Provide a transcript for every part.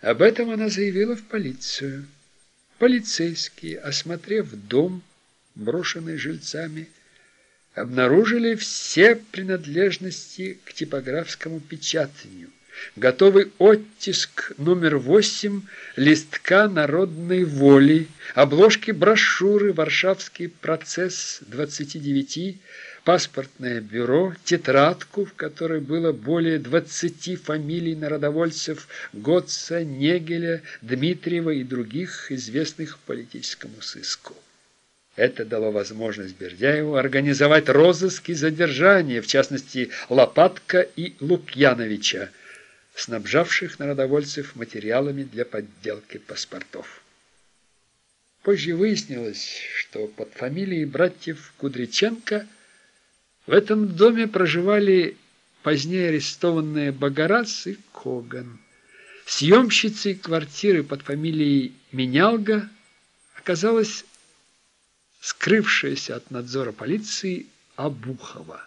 Об этом она заявила в полицию. Полицейские, осмотрев дом, брошенный жильцами, обнаружили все принадлежности к типографскому печатанию. Готовый оттиск номер 8 листка народной воли, обложки брошюры «Варшавский процесс 29», паспортное бюро, тетрадку, в которой было более 20 фамилий народовольцев Готца, Негеля, Дмитриева и других известных политическому сыску. Это дало возможность Бердяеву организовать розыски задержания, в частности Лопатка и Лукьяновича, снабжавших народовольцев материалами для подделки паспортов. Позже выяснилось, что под фамилией братьев Кудриченко в этом доме проживали позднее арестованные Багарас и Коган. Съемщицей квартиры под фамилией Менялга оказалась скрывшаяся от надзора полиции Абухова.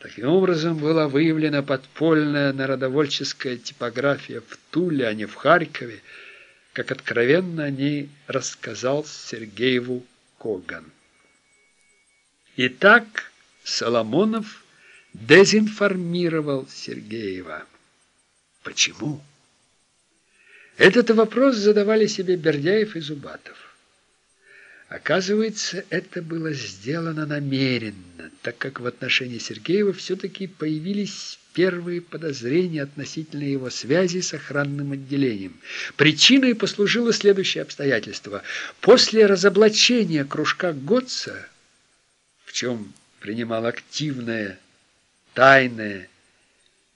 Таким образом, была выявлена подпольная народовольческая типография в Туле, а не в Харькове, как откровенно о ней рассказал Сергееву Коган. Итак, Соломонов дезинформировал Сергеева. Почему? Этот вопрос задавали себе Бердяев и Зубатов. Оказывается, это было сделано намеренно, так как в отношении Сергеева все-таки появились первые подозрения относительно его связи с охранным отделением. Причиной послужило следующее обстоятельство. После разоблачения кружка Готца, в чем принимал активное, тайное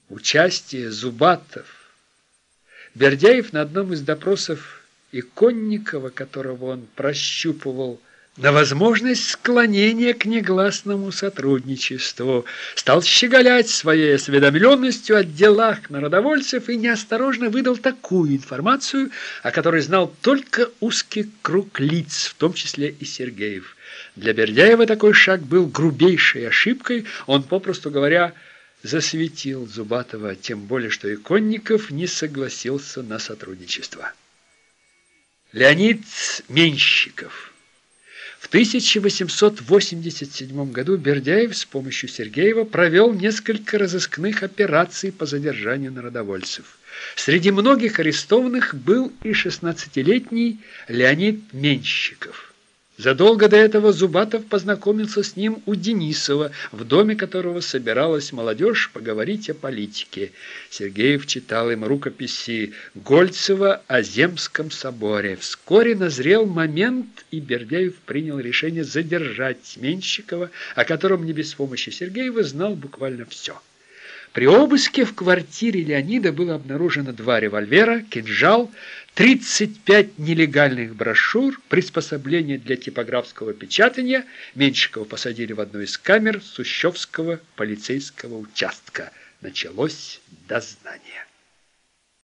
участие Зубатов, Бердяев на одном из допросов и Конникова, которого он прощупывал, на возможность склонения к негласному сотрудничеству, стал щеголять своей осведомленностью о делах народовольцев и неосторожно выдал такую информацию, о которой знал только узкий круг лиц, в том числе и Сергеев. Для Бердяева такой шаг был грубейшей ошибкой, он, попросту говоря, засветил Зубатова, тем более, что и Конников не согласился на сотрудничество. Леонид Менщиков. В 1887 году Бердяев с помощью Сергеева провел несколько разыскных операций по задержанию народовольцев. Среди многих арестованных был и 16-летний Леонид Менщиков. Задолго до этого Зубатов познакомился с ним у Денисова, в доме которого собиралась молодежь поговорить о политике. Сергеев читал им рукописи Гольцева о Земском соборе. Вскоре назрел момент, и Бердяев принял решение задержать Менщикова, о котором не без помощи Сергеева знал буквально все. При обыске в квартире Леонида было обнаружено два револьвера, кинжал, 35 нелегальных брошюр, приспособления для типографского печатания. Меньшикова посадили в одну из камер Сущевского полицейского участка. Началось дознание.